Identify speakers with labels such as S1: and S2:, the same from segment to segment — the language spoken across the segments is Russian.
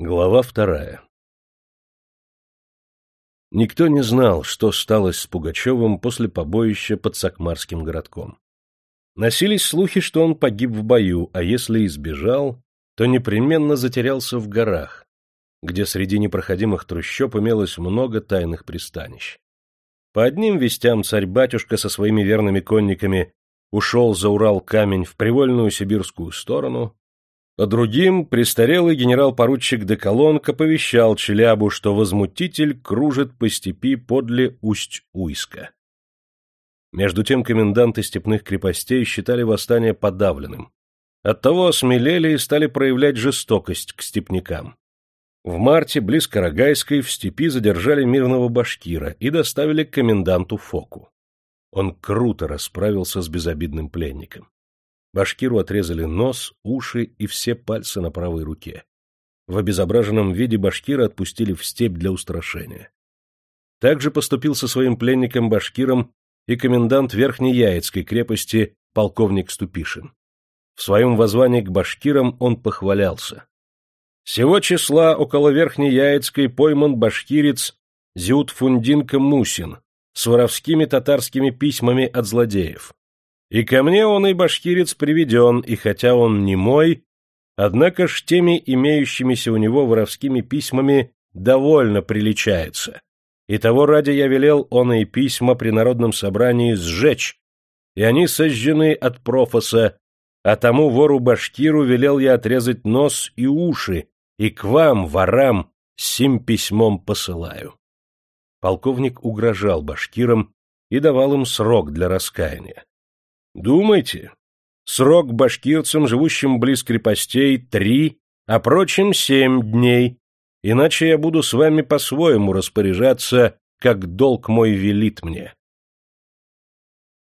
S1: Глава вторая Никто не знал, что сталось с Пугачевым после побоища под Сакмарским городком. Носились слухи, что он погиб в бою, а если избежал, то непременно затерялся в горах, где среди непроходимых трущоб имелось много тайных пристанищ. По одним вестям царь-батюшка со своими верными конниками ушел за Урал камень в привольную сибирскую сторону, по другим престарелый генерал-поручик Деколонг оповещал Челябу, что возмутитель кружит по степи подле Усть-Уйска. Между тем коменданты степных крепостей считали восстание подавленным. Оттого осмелели и стали проявлять жестокость к степнякам. В марте близ Карагайской в степи задержали мирного башкира и доставили к коменданту Фоку. Он круто расправился с безобидным пленником. Башкиру отрезали нос, уши и все пальцы на правой руке. В обезображенном виде башкира отпустили в степь для устрашения. Также поступил со своим пленником башкиром и комендант Верхнеяицкой крепости полковник Ступишин. В своем воззвании к башкирам он похвалялся. Сего числа около Верхнеяицкой пойман башкирец Зиутфундинка Мусин с воровскими татарскими письмами от злодеев. И ко мне он и башкирец приведен, и хотя он не мой, однако ж теми имеющимися у него воровскими письмами довольно приличается. И того ради я велел он и письма при народном собрании сжечь, и они сожжены от профоса, а тому вору-башкиру велел я отрезать нос и уши, и к вам, ворам, сим письмом посылаю. Полковник угрожал башкирам и давал им срок для раскаяния. Думайте, срок башкирцам, живущим близ крепостей, три, а прочим семь дней, иначе я буду с вами по-своему распоряжаться, как долг мой велит мне.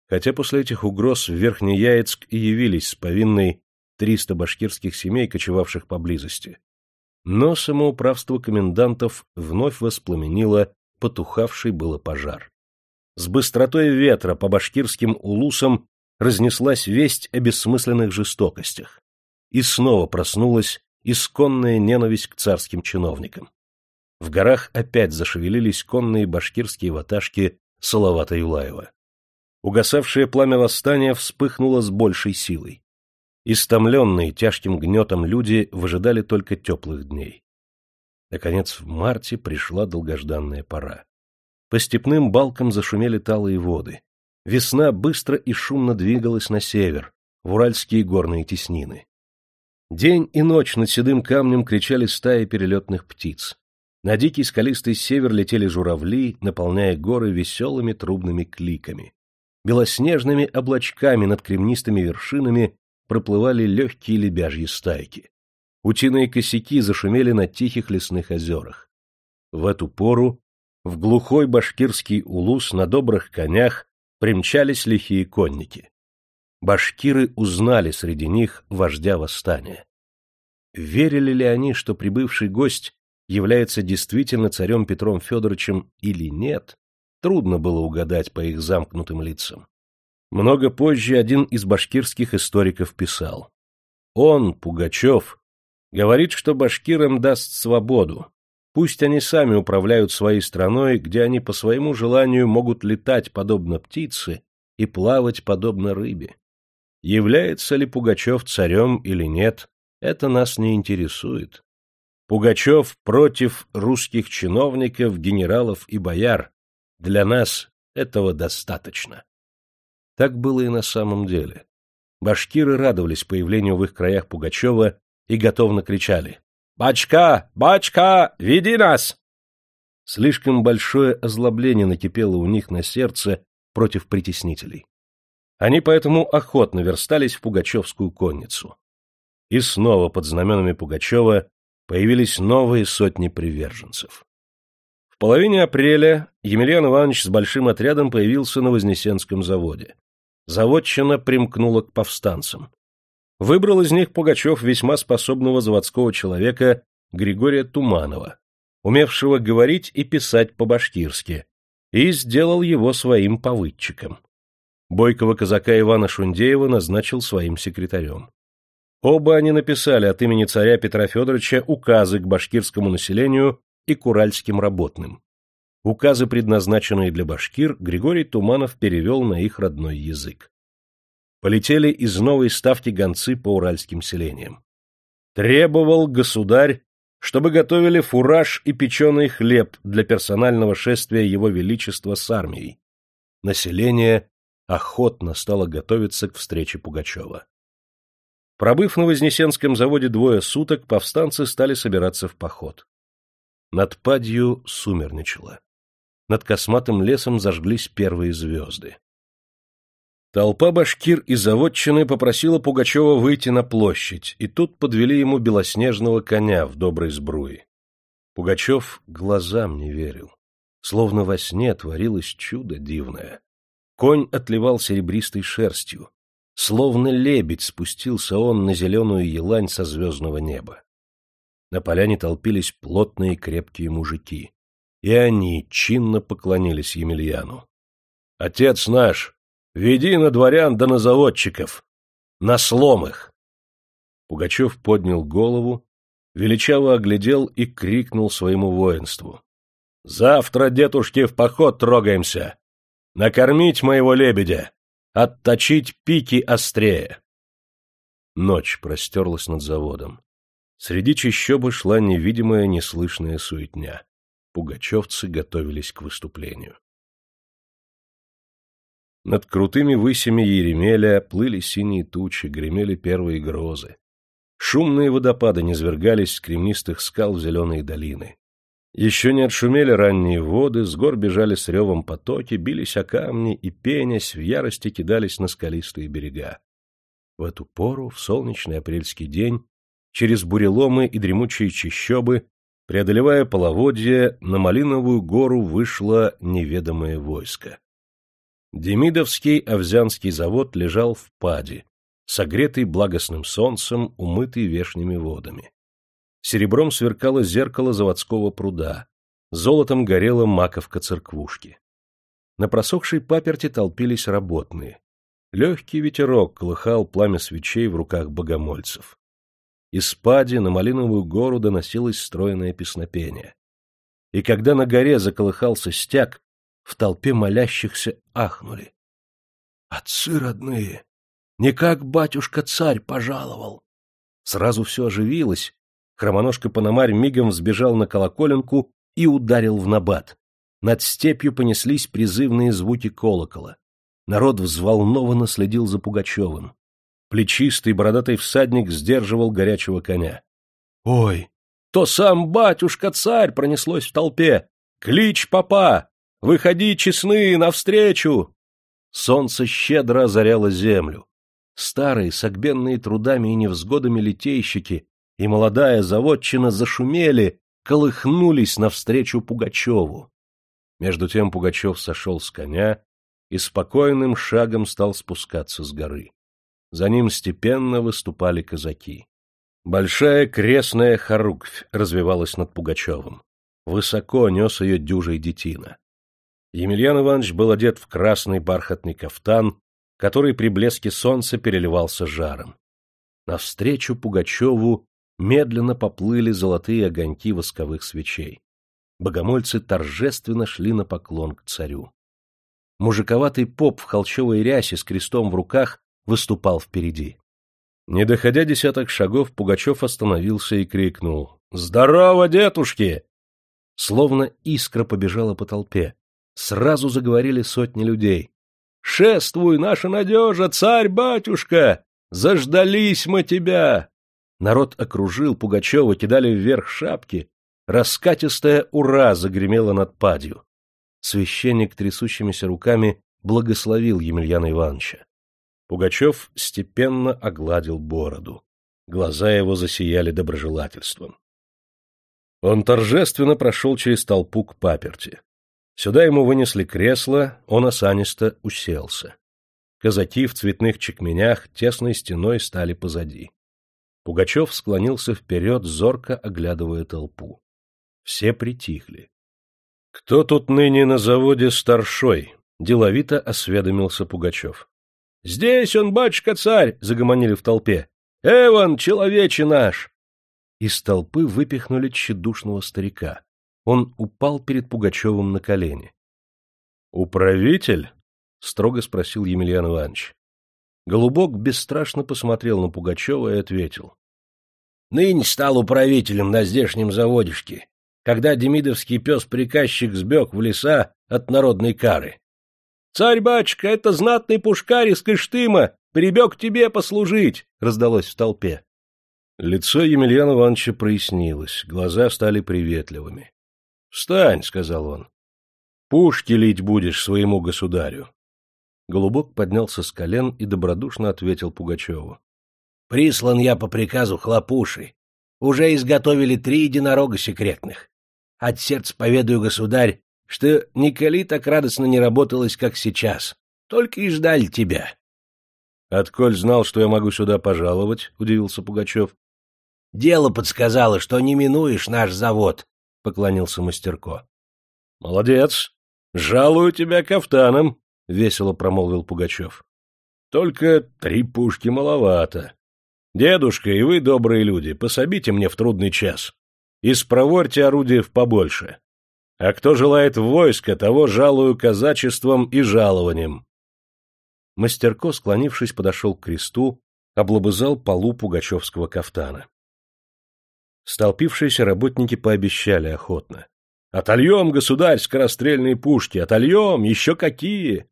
S1: Хотя после этих угроз в Верхнеяицк и явились с повинной триста башкирских семей, кочевавших поблизости, но самоуправство комендантов вновь воспламенило потухавший было пожар. С быстротой ветра по башкирским улусам разнеслась весть о бессмысленных жестокостях. И снова проснулась исконная ненависть к царским чиновникам. В горах опять зашевелились конные башкирские ваташки Салавата Юлаева. Угасавшее пламя восстания вспыхнуло с большей силой. Истомленные тяжким гнетом люди выжидали только теплых дней. Наконец, в марте пришла долгожданная пора. По степным балкам зашумели талые воды. Весна быстро и шумно двигалась на север, в уральские горные теснины. День и ночь над седым камнем кричали стаи перелетных птиц. На дикий скалистый север летели журавли, наполняя горы веселыми трубными кликами. Белоснежными облачками над кремнистыми вершинами проплывали легкие лебяжьи стайки. Утиные косяки зашумели на тихих лесных озерах. В эту пору в глухой башкирский улус на добрых конях примчались лихие конники. Башкиры узнали среди них вождя восстания. Верили ли они, что прибывший гость является действительно царем Петром Федоровичем или нет, трудно было угадать по их замкнутым лицам. Много позже один из башкирских историков писал. Он, Пугачев, говорит, что башкирам даст свободу, Пусть они сами управляют своей страной, где они по своему желанию могут летать подобно птице и плавать подобно рыбе. Является ли Пугачев царем или нет, это нас не интересует. Пугачев против русских чиновников, генералов и бояр. Для нас этого достаточно. Так было и на самом деле. Башкиры радовались появлению в их краях Пугачева и готовно кричали «Бачка! Бачка! Веди нас!» Слишком большое озлобление накипело у них на сердце против притеснителей. Они поэтому охотно верстались в Пугачевскую конницу. И снова под знаменами Пугачева появились новые сотни приверженцев. В половине апреля Емельян Иванович с большим отрядом появился на Вознесенском заводе. Заводчина примкнула к повстанцам. Выбрал из них Пугачев весьма способного заводского человека Григория Туманова, умевшего говорить и писать по-башкирски, и сделал его своим повыдчиком. Бойкого казака Ивана Шундеева назначил своим секретарем. Оба они написали от имени царя Петра Федоровича указы к башкирскому населению и к уральским работным. Указы, предназначенные для башкир, Григорий Туманов перевел на их родной язык. Полетели из новой ставки гонцы по уральским селениям. Требовал государь, чтобы готовили фураж и печеный хлеб для персонального шествия его величества с армией. Население охотно стало готовиться к встрече Пугачева. Пробыв на Вознесенском заводе двое суток, повстанцы стали собираться в поход. Над падью сумерничало. Над косматым лесом зажглись первые звезды. Толпа башкир и заводчины попросила Пугачева выйти на площадь, и тут подвели ему белоснежного коня в доброй сбруе. Пугачев глазам не верил. Словно во сне творилось чудо дивное. Конь отливал серебристой шерстью, Словно лебедь спустился он на зеленую елань со звездного неба. На поляне толпились плотные крепкие мужики. И они чинно поклонились Емельяну. — Отец наш, веди на дворян да на заводчиков! На слом их! Пугачев поднял голову, величаво оглядел и крикнул своему воинству. — Завтра, дедушки, в поход трогаемся! Накормить моего лебедя! Отточить пики острее. Ночь простерлась над заводом. Среди чащобы шла невидимая, неслышная суетня. Пугачевцы готовились к выступлению. Над крутыми высями Еремеля плыли синие тучи, гремели первые грозы. Шумные водопады низвергались с кремнистых скал в зеленые долины. Еще не отшумели ранние воды, с гор бежали с ревом потоки, бились о камни и, пенясь, в ярости кидались на скалистые берега. В эту пору, в солнечный апрельский день, через буреломы и дремучие чащобы, преодолевая половодье, на Малиновую гору вышло неведомое войско. Демидовский Овзянский завод лежал в паде, согретый благостным солнцем, умытый вешними водами. Серебром сверкало зеркало заводского пруда, золотом горела маковка церквушки. На просохшей паперти толпились работные. Легкий ветерок колыхал пламя свечей в руках богомольцев. Из пади на Малиновую гору доносилось стройное песнопение. И когда на горе заколыхался стяг, в толпе молящихся ахнули. — Отцы родные! Не как батюшка-царь пожаловал! Сразу все оживилось, Хромоножка Пономарь мигом взбежал на колоколенку и ударил в набат. Над степью понеслись призывные звуки колокола. Народ взволнованно следил за Пугачевым. Плечистый бородатый всадник сдерживал горячего коня. — Ой, то сам батюшка-царь пронеслось в толпе! Клич папа! Выходи, честные, навстречу! Солнце щедро озаряло землю. Старые, согбенные трудами и невзгодами литейщики и молодая заводчина зашумели, колыхнулись навстречу Пугачеву. Между тем Пугачев сошел с коня и спокойным шагом стал спускаться с горы. За ним степенно выступали казаки. Большая крестная хоруквь развивалась над Пугачевым. Высоко нес ее дюжий детина. Емельян Иванович был одет в красный бархатный кафтан, который при блеске солнца переливался жаром. Навстречу Пугачеву медленно поплыли золотые огоньки восковых свечей. Богомольцы торжественно шли на поклон к царю. Мужиковатый поп в холчевой рясе с крестом в руках выступал впереди. Не доходя десяток шагов, Пугачев остановился и крикнул «Здорово, дедушки!» Словно искра побежала по толпе. Сразу заговорили сотни людей. «Шествуй, наша надежа, царь-батюшка! Заждались мы тебя! Народ окружил Пугачева, кидали вверх шапки. Раскатистая «Ура!» загремела над падью. Священник трясущимися руками благословил Емельяна Ивановича. Пугачев степенно огладил бороду. Глаза его засияли доброжелательством. Он торжественно прошел через толпу к паперти. Сюда ему вынесли кресло, он осанисто уселся. Казаки в цветных чекменях тесной стеной стали позади. Пугачев склонился вперед, зорко оглядывая толпу. Все притихли. — Кто тут ныне на заводе старшой? — деловито осведомился Пугачев. — Здесь он, батюшка-царь! — загомонили в толпе. Эван, человече наш! Из толпы выпихнули тщедушного старика. Он упал перед Пугачевым на колени. — Управитель? — строго спросил Емельян Иванович. Голубок бесстрашно посмотрел на Пугачева и ответил. — Ныне стал управителем на здешнем заводишке, когда демидовский пес-приказчик сбег в леса от народной кары. — Царь-батюшка, это знатный пушкарь из Кыштыма, прибег тебе послужить! — раздалось в толпе. Лицо Емельяна Ивановича прояснилось, глаза стали приветливыми. — Встань, — сказал он. — Пушки лить будешь своему государю. Голубок поднялся с колен и добродушно ответил Пугачеву. — Прислан я по приказу хлопуши. Уже изготовили три единорога секретных. От сердца поведаю, государь, что николи так радостно не работалось, как сейчас. Только и ждали тебя. — Отколь знал, что я могу сюда пожаловать? — удивился Пугачев. — Дело подсказало, что не минуешь наш завод, — поклонился Мастерко. — Молодец. Жалую тебя кафтаном, — весело промолвил Пугачев. — Только три пушки маловато. Дедушка и вы, добрые люди, пособите мне в трудный час. И спроворьте орудие в побольше. А кто желает в войско, того жалую казачеством и жалованием. Мастерко, склонившись, подошел к кресту, облобызал полу пугачевского кафтана. Столпившиеся работники пообещали охотно. — Отольем, государь, скорострельные пушки! Отольем! Еще какие!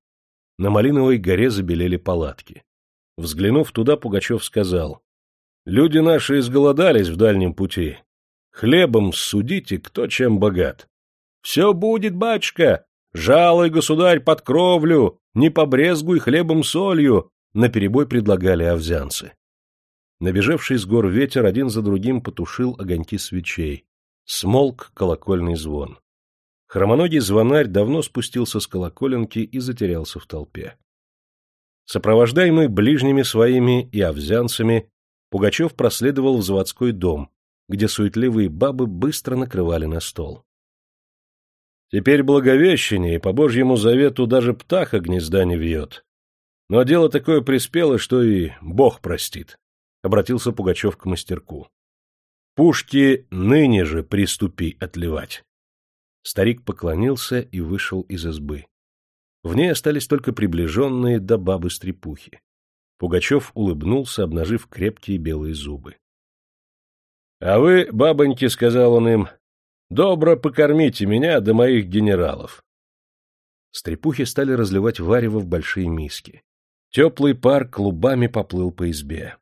S1: На Малиновой горе забелели палатки. Взглянув туда, Пугачев сказал, — Люди наши изголодались в дальнем пути. Хлебом судите, кто чем богат. — Все будет, батюшка! Жалуй, государь, под кровлю! Не побрезгуй хлебом-солью! — наперебой предлагали овзянцы. Набежавший с гор ветер один за другим потушил огоньки свечей. Смолк колокольный звон. Хромоногий звонарь давно спустился с колоколенки и затерялся в толпе. Сопровождаемый ближними своими и овзянцами, Пугачев проследовал в заводской дом, где суетливые бабы быстро накрывали на стол. Теперь благовещение, и по Божьему завету даже птаха гнезда не вьет. Но дело такое приспело, что и Бог простит, — обратился Пугачев к мастерку. Пушки ныне же приступи отливать. Старик поклонился и вышел из избы. В ней остались только приближенные до бабы-стрепухи. Пугачев улыбнулся, обнажив крепкие белые зубы. — А вы, бабоньки, — сказал он им, — добро покормите меня до моих генералов. Стрепухи стали разливать варево в большие миски. Теплый пар клубами поплыл по избе.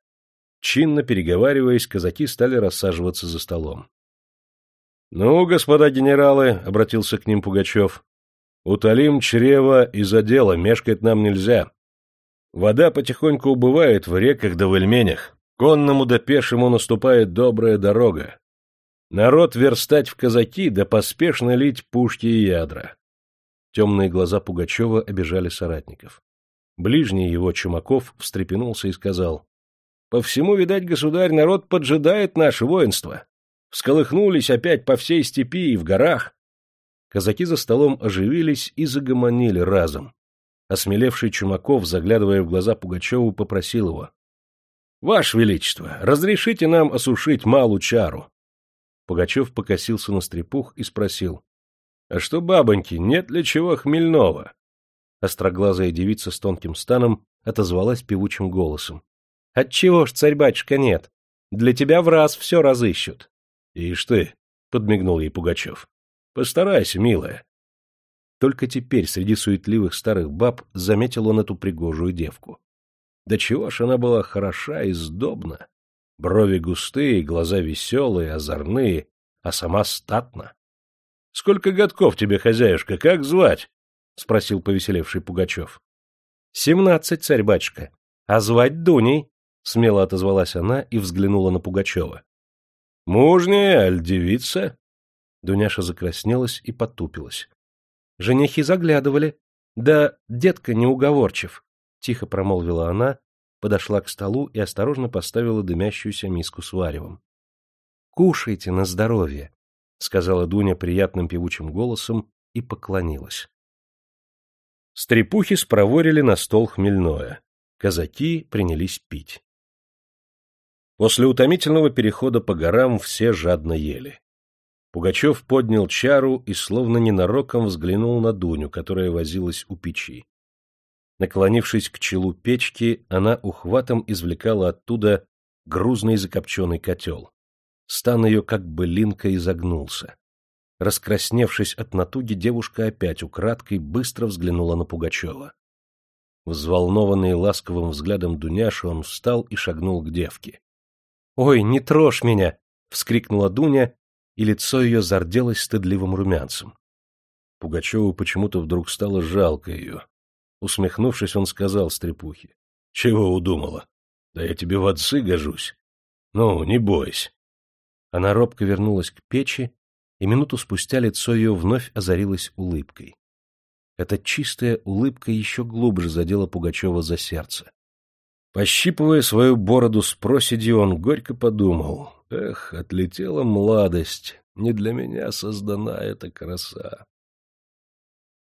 S1: Чинно переговариваясь, казаки стали рассаживаться за столом. — Ну, господа генералы, — обратился к ним Пугачев, — утолим чрево и за дело, мешкать нам нельзя. Вода потихоньку убывает в реках да в эльменях, конному да пешему наступает добрая дорога. Народ верстать в казаки да поспешно лить пушки и ядра. Темные глаза Пугачева обижали соратников. Ближний его Чумаков встрепенулся и сказал, — По всему, видать, государь, народ поджидает наше воинство всколыхнулись опять по всей степи и в горах. Казаки за столом оживились и загомонили разом. Осмелевший Чумаков, заглядывая в глаза Пугачеву, попросил его. — Ваше Величество, разрешите нам осушить малу чару. Пугачев покосился на стрепух и спросил. — А что, бабоньки, нет ли чего хмельного? Остроглазая девица с тонким станом отозвалась певучим голосом. — Отчего ж, царь-батюшка, нет? Для тебя в раз все разыщут. Ишь ты, — подмигнул ей Пугачев. — Постарайся, милая. Только теперь среди суетливых старых баб заметил он эту пригожую девку. Да чего ж она была хороша и сдобна. Брови густые, глаза веселые, озорные, а сама статна. — Сколько годков тебе, хозяюшка, как звать? — спросил повеселевший Пугачев. — Семнадцать, царь-батюшка. А звать Дуней, — смело отозвалась она и взглянула на Пугачева. — Мужняя, аль девица? Дуняша закраснелась и потупилась. — Женихи заглядывали. Да детка неуговорчив, — тихо промолвила она, подошла к столу и осторожно поставила дымящуюся миску с варевом. — Кушайте на здоровье, — сказала Дуня приятным певучим голосом и поклонилась. Стрепухи спроворили на стол хмельное. Казаки принялись пить. После утомительного перехода по горам все жадно ели. Пугачев поднял чару и словно ненароком взглянул на Дуню, которая возилась у печи. Наклонившись к челу печки, она ухватом извлекала оттуда грузный закопченный котел. Стан ее как бы линко изогнулся. Раскрасневшись от натуги, девушка опять украдкой быстро взглянула на Пугачева. Взволнованный ласковым взглядом Дуняши, он встал и шагнул к девке. — Ой, не трожь меня! — вскрикнула Дуня, и лицо ее зарделось стыдливым румянцем. Пугачеву почему-то вдруг стало жалко ее. Усмехнувшись, он сказал стрепухе. — Чего удумала? Да я тебе в отцы гожусь. Ну, не бойся. Она робко вернулась к печи, и минуту спустя лицо ее вновь озарилось улыбкой. Эта чистая улыбка еще глубже задела Пугачева за сердце. Пощипывая свою бороду с проседью, он горько подумал, «Эх, отлетела молодость, не для меня создана эта краса».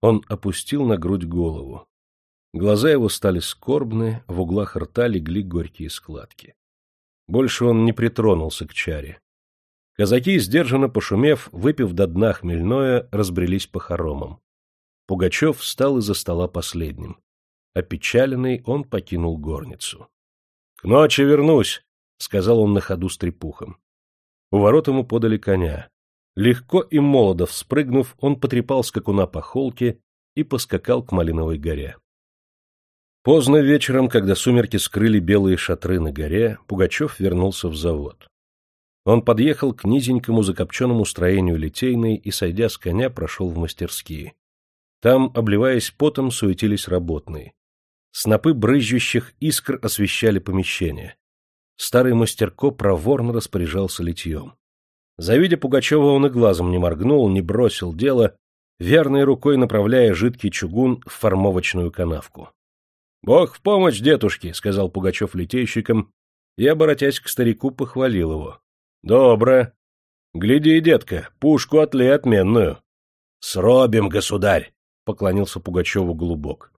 S1: Он опустил на грудь голову. Глаза его стали скорбны, в углах рта легли горькие складки. Больше он не притронулся к чаре. Казаки, сдержанно пошумев, выпив до дна хмельное, разбрелись по хоромам. Пугачев встал из-за стола последним. Опечаленный, он покинул горницу. — К ночи вернусь, — сказал он на ходу с трепухом. У ворот ему подали коня. Легко и молодо вспрыгнув, он потрепал скакуна по холке и поскакал к Малиновой горе. Поздно вечером, когда сумерки скрыли белые шатры на горе, Пугачев вернулся в завод. Он подъехал к низенькому закопченному строению литейной и, сойдя с коня, прошел в мастерские. Там, обливаясь потом, суетились работные. Снопы брызжущих искр освещали помещение. Старый мастерко проворно распоряжался литьем. Завидя Пугачева, он и глазом не моргнул, не бросил дело, верной рукой направляя жидкий чугун в формовочную канавку. — Бог в помощь, дедушке, — сказал Пугачев литейщикам, и, обратясь к старику, похвалил его. — Добро. Гляди, детка, пушку отли отменную. — Сробим, государь, — поклонился Пугачеву голубок.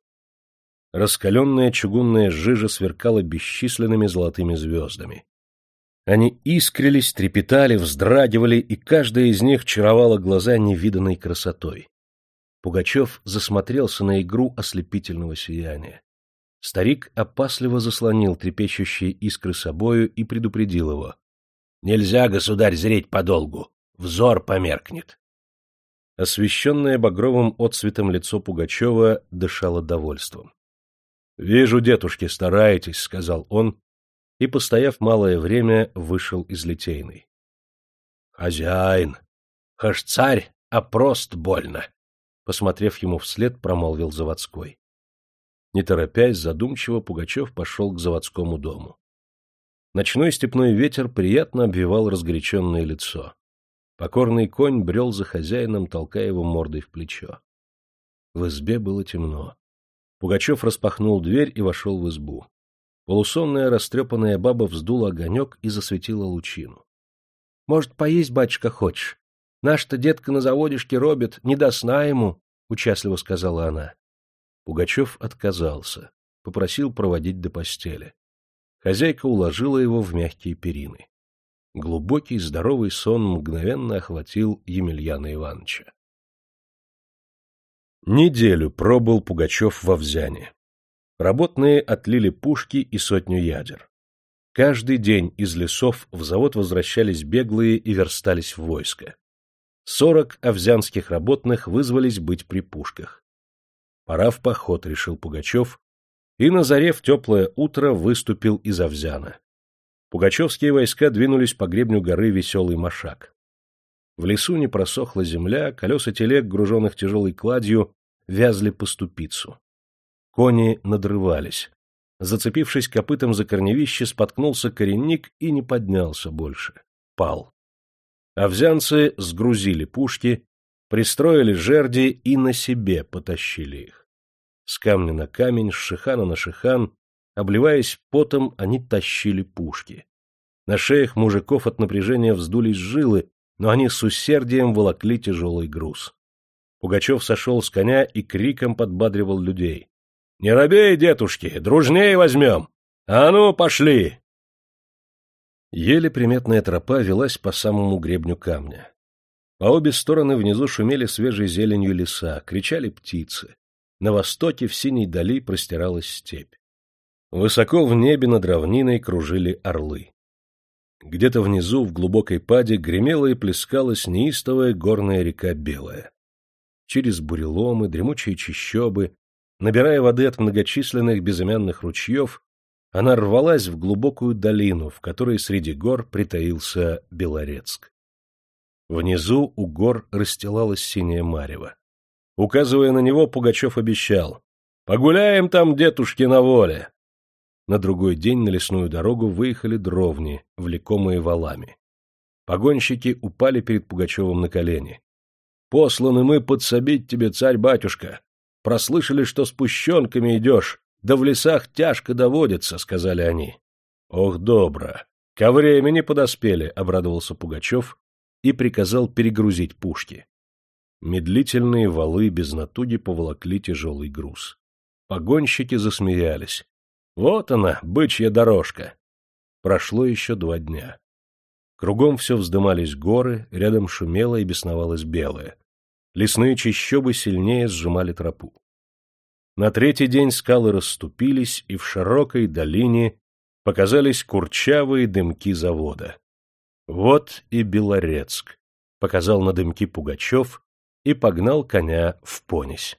S1: Раскаленная чугунная жижа сверкала бесчисленными золотыми звездами. Они искрились, трепетали, вздрагивали, и каждая из них чаровала глаза невиданной красотой. Пугачев засмотрелся на игру ослепительного сияния. Старик опасливо заслонил трепещущие искры собою и предупредил его. Нельзя, государь, зреть подолгу. Взор померкнет. Освещенное багровым отцветом лицо Пугачева дышало довольством. — Вижу, дедушки, стараетесь, — сказал он, и, постояв малое время, вышел из литейной. — Хозяин! Хаш царь, а прост больно! — посмотрев ему вслед, промолвил заводской. Не торопясь, задумчиво Пугачев пошел к заводскому дому. Ночной степной ветер приятно обвивал разгоряченное лицо. Покорный конь брел за хозяином, толкая его мордой в плечо. В избе было темно. Пугачев распахнул дверь и вошел в избу. Полусонная растрепанная баба вздула огонек и засветила лучину. — Может, поесть, батюшка, хочешь? Наш-то детка на заводишке робит, не до сна ему, — участливо сказала она. Пугачев отказался, попросил проводить до постели. Хозяйка уложила его в мягкие перины. Глубокий, здоровый сон мгновенно охватил Емельяна Ивановича. Неделю пробыл Пугачев во Взяне. Работные отлили пушки и сотню ядер. Каждый день из лесов в завод возвращались беглые и верстались в войско. Сорок овзянских работных вызвались быть при пушках. Пора в поход, решил Пугачев, и на заре в теплое утро выступил из Овзяна. Пугачевские войска двинулись по гребню горы Веселый Машак. В лесу не просохла земля, колеса телег, груженных тяжелой кладью, вязли по ступицу. Кони надрывались. Зацепившись копытом за корневище, споткнулся коренник и не поднялся больше. Пал. Овзянцы сгрузили пушки, пристроили жерди и на себе потащили их. С камня на камень, с шихана на шихан, обливаясь потом, они тащили пушки. На шеях мужиков от напряжения вздулись жилы, но они с усердием волокли тяжелый груз. Пугачев сошел с коня и криком подбадривал людей. — Не робей, детушки, дружнее возьмем! А ну, пошли! Еле приметная тропа велась по самому гребню камня. По обе стороны внизу шумели свежей зеленью леса, кричали птицы. На востоке в синей дали простиралась степь. Высоко в небе над равниной кружили орлы. Где-то внизу, в глубокой паде, гремела и плескалась неистовая горная река Белая. Через буреломы, дремучие чащобы, набирая воды от многочисленных безымянных ручьев, она рвалась в глубокую долину, в которой среди гор притаился Белорецк. Внизу у гор расстилалась синяя марево. Указывая на него, Пугачев обещал. — Погуляем там, детушки, на воле! На другой день на лесную дорогу выехали дровни, влекомые валами. Погонщики упали перед Пугачевым на колени. — Посланы мы подсобить тебе, царь-батюшка. Прослышали, что с пущенками идешь, да в лесах тяжко доводится, — сказали они. — Ох, добро! Ко времени подоспели, — обрадовался Пугачев и приказал перегрузить пушки. Медлительные валы без натуги поволокли тяжелый груз. Погонщики засмеялись. Вот она, бычья дорожка. Прошло еще два дня. Кругом все вздымались горы, рядом шумело и бесновалось белое. Лесные чащобы сильнее сжимали тропу. На третий день скалы расступились, и в широкой долине показались курчавые дымки завода. Вот и Белорецк, — показал на дымки Пугачев и погнал коня в понись.